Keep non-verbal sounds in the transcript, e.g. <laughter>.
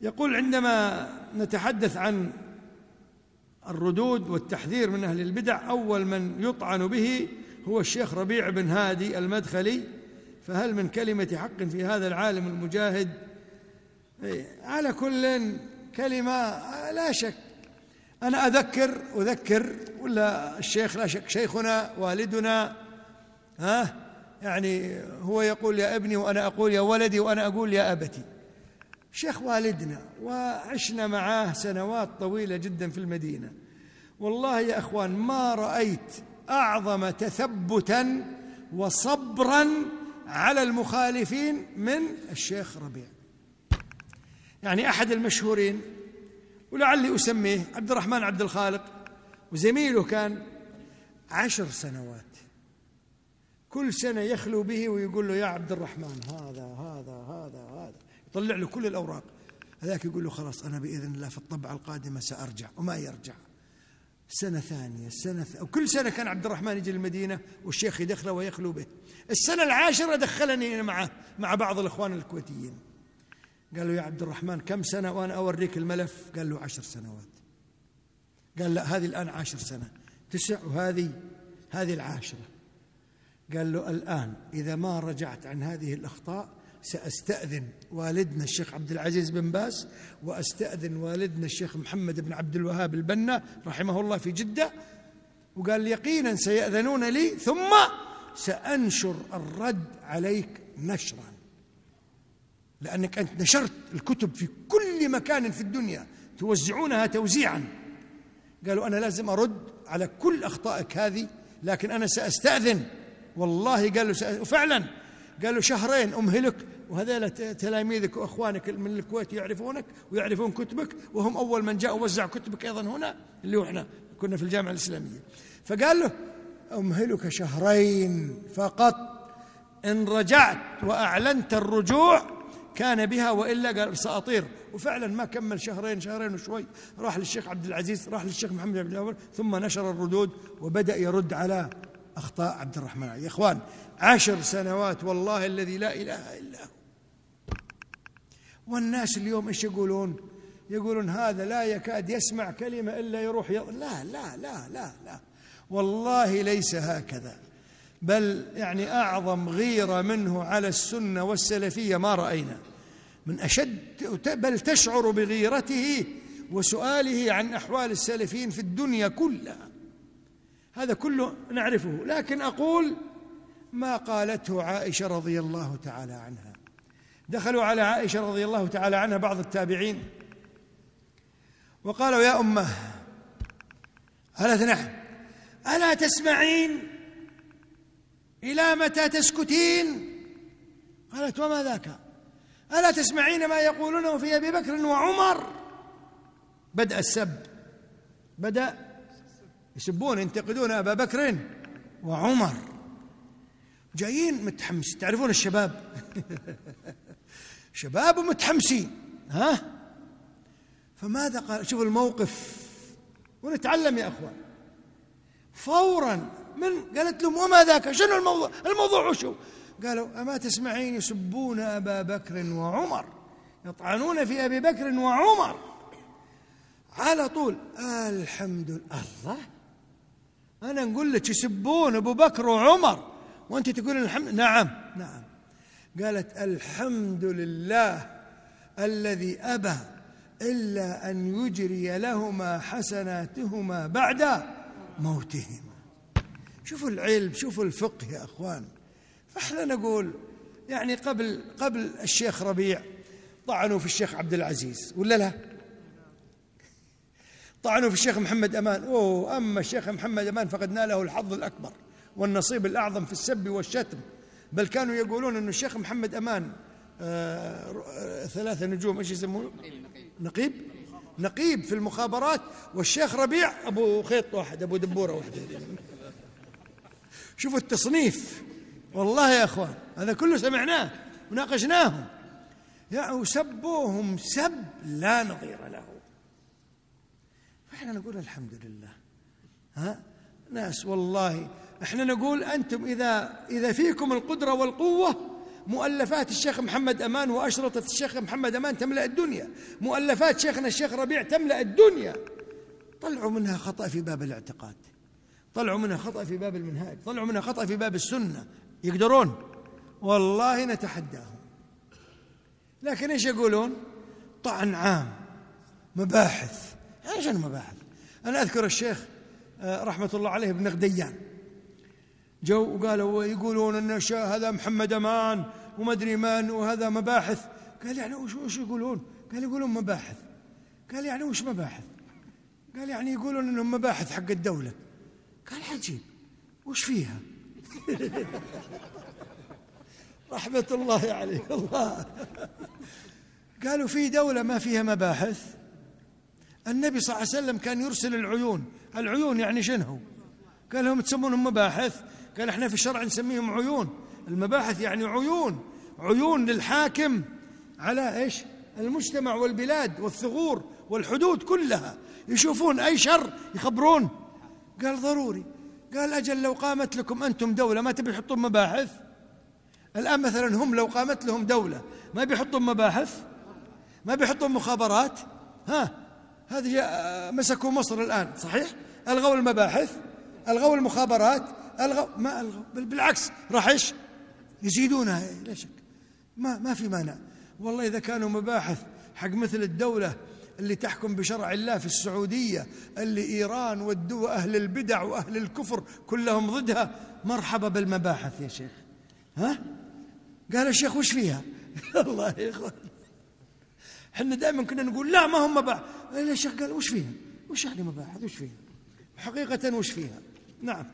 يقول عندما نتحدث عن الردود والتحذير من أهل البدع أول من يطعن به هو الشيخ ربيع بن هادي المدخلي. فهل من كلمة حق في هذا العالم المجاهد؟ إيه، على كل كلمة لا شك. أنا أذكر أذكر ولا الشيخ لا شك شيخنا والدنا ها؟ يعني هو يقول يا ابني وأنا أقول يا ولدي وأنا أقول يا أبتي. شيخ والدنا وعشنا معاه سنوات طويلة جدا في المدينة. والله يا أخوان ما رأيت أعظم تثبتا وصبرا على المخالفين من الشيخ ربيع. يعني أحد المشهورين ولعلي أسميه عبد الرحمن عبد الخالق وزميله كان عشر سنوات. كل سنة يخلو به ويقول له يا عبد الرحمن هذا هذا هذا هذا يطلع له كل الأوراق. هذاك يقول له خلاص أنا بإذن الله في الطبعة القادمة سأرجع وما يرجع. سنة ثانية سنة ث... وكل سنة كان عبد الرحمن يجي المدينة والشيخ يدخله ويخلو به. السنة العاشرة دخلني معه مع بعض الإخوان الكويتيين. قال له يا عبد الرحمن كم سنة وأنا أوريك الملف؟ قال له عشر سنوات. قال لا هذه الآن عشر سنة. تسع وهذه هذه العاشرة. قال له الآن إذا ما رجعت عن هذه الأخطاء سأستأذن والدنا الشيخ عبد العزيز بن باز وأستأذن والدنا الشيخ محمد بن عبد الوهاب البنا رحمه الله في جدة وقال يقينا سيأذنون لي ثم سأنشر الرد عليك نشرا لأنك أنت نشرت الكتب في كل مكان في الدنيا توزعونها توزيعا قالوا أنا لازم أرد على كل أخطائك هذه لكن أنا سأستأذن والله قالوا. وفعلا قالوا شهرين أمهلك وهذول تلاميذك وأخوانك من الكويت يعرفونك ويعرفون كتبك وهم أول من جاء ووزع كتبك أيضا هنا اللي إحنا كنا في الجامعة الإسلامية. فقال له أمهلك شهرين فقط إن رجعت وأعلنت الرجوع كان بها وإلا قال سأطير. وفعلا ما كمل شهرين شهرين وشوي راح للشيخ عبد العزيز راح للشيخ محمد بن الأول ثم نشر الردود وبدأ يرد على أخطاء عبد الرحمن. يا إخوان عشر سنوات والله الذي لا إله إلا هو. والناس اليوم إيش يقولون؟ يقولون هذا لا يكاد يسمع كلمة إلا يروح يض... لا لا لا لا لا. والله ليس هكذا. بل يعني أعظم غيرة منه على السنة والسلفية ما رأينا. من أشد بل تشعر بغيرته وسؤاله عن أحوال السلفيين في الدنيا كلها. هذا كله نعرفه. لكن أقول ما قالته عائشة رضي الله تعالى عنها. دخلوا على عائشة رضي الله تعالى عنها بعض التابعين. وقالوا يا أمة قالت نعم ألا تسمعين؟ إلى متى تسكتين؟ قالت وما ذاك؟ ألا تسمعين ما يقولونه في أبي بكر وعمر؟ بدأ السب. بدأ يسبون ينتقدون أبا بكر وعمر. جايين متحمس. تعرفون الشباب؟ <laughs> شباب متحمسين ها؟ فماذا قال؟ شوفوا الموقف. ونتعلم يا أخوان. فورا من قالت لهم وما ذاك؟ شنو الموضوع؟ الموضوع وشو قالوا أما تسمعين يسبون أبا بكر وعمر؟ يطعنون في أبي بكر وعمر. على طول الحمد لله. الله أنا نقول لك يسبون أبو بكر وعمر. وأنت تقول الحمد نعم. نعم. قالت الحمد لله الذي أبى إلا أن يجري لهما حسناتهما بعد موتهما. شوفوا العلم شوفوا الفقه يا أخوان. فإحنا نقول يعني قبل قبل الشيخ ربيع طعنوا في الشيخ عبد العزيز ولا لا؟ طعنوا في الشيخ محمد أمان. أوه أما الشيخ محمد أمان فقد ناله الحظ الأكبر والنصيب الأعظم في السب والشتم. بل كانوا يقولون إنه الشيخ محمد أمان آه ثلاثة نجوم إيش يسمونه؟ نقيب. نقيب في المخابرات. والشيخ ربيع أبو خيط واحد أبو دبورة واحدة <laughs> شوفوا التصنيف. والله يا إخوان هذا كله سمعناه وناقشناهم. يعني سبوهم سب لا نظير له. فاحنا نقول الحمد لله. ها؟ ناس والله إحنا نقول أنتم اذا اذا فيكم القدرة والقوة مؤلفات الشيخ محمد أمان وأشرطة الشيخ محمد أمان تملأ الدنيا. مؤلفات شيخنا الشيخ ربيع تملأ الدنيا. طلعوا منها خطأ في باب الاعتقاد. طلعوا منها خطأ في باب المنهاج. طلعوا منها خطأ في باب السنة. يقدرون؟ والله نتحداهم. لكن إيش يقولون؟ طعن عام مباحث. إيش المباحث أنا أذكر الشيخ آه، رحمة الله عليه ابن غديان. جو وقالوا يقولون إن هذا محمد أمان وما أدري من وهذا مباحث. قال يعني وش وش يقولون؟ قال يقولون مباحث. قال يعني وش مباحث؟ قال يعني يقولون إنهم مباحث حق الدولة. قال عجيب. وش فيها؟ <laughs> رحمة الله عليه الله. قالوا في دولة ما فيها مباحث. النبي صلى الله عليه وسلم كان يرسل العيون. العيون يعني شنو؟ قال لهم تسمونهم مباحث. قال إحنا في الشرع نسميهم عيون. المباحث يعني عيون. عيون للحاكم على إيش؟ المجتمع والبلاد والثغور والحدود كلها. يشوفون أي شر يخبرون. قال ضروري. قال أجل لو قامت لكم أنتم دولة ما تبي تحطون مباحث؟ الآن مثلا هم لو قامت لهم دولة ما بيحطون مباحث؟ ما بيحطون مخابرات؟ ها؟ هذه مسكوا مصر الآن صحيح؟ ألغوا المباحث ألغوا المخابرات ألغوا ما ألغوا بالعكس راح إيش؟ يزيدونها لا شك. ما ما في مانع. والله إذا كانوا مباحث حق مثل الدولة اللي تحكم بشرع الله في السعودية اللي إيران والدول أهل البدع وأهل الكفر كلهم ضدها مرحبا بالمباحث يا شيخ. ها؟ قال الشيخ وش فيها؟ <laughs> الله يا إخوان. إحنا دائما كنا نقول لا ما هم مباحث. الشيخ قال وش فيها؟ وش يعني مباحث وش فيها؟ حقيقة وش فيها؟ نعم.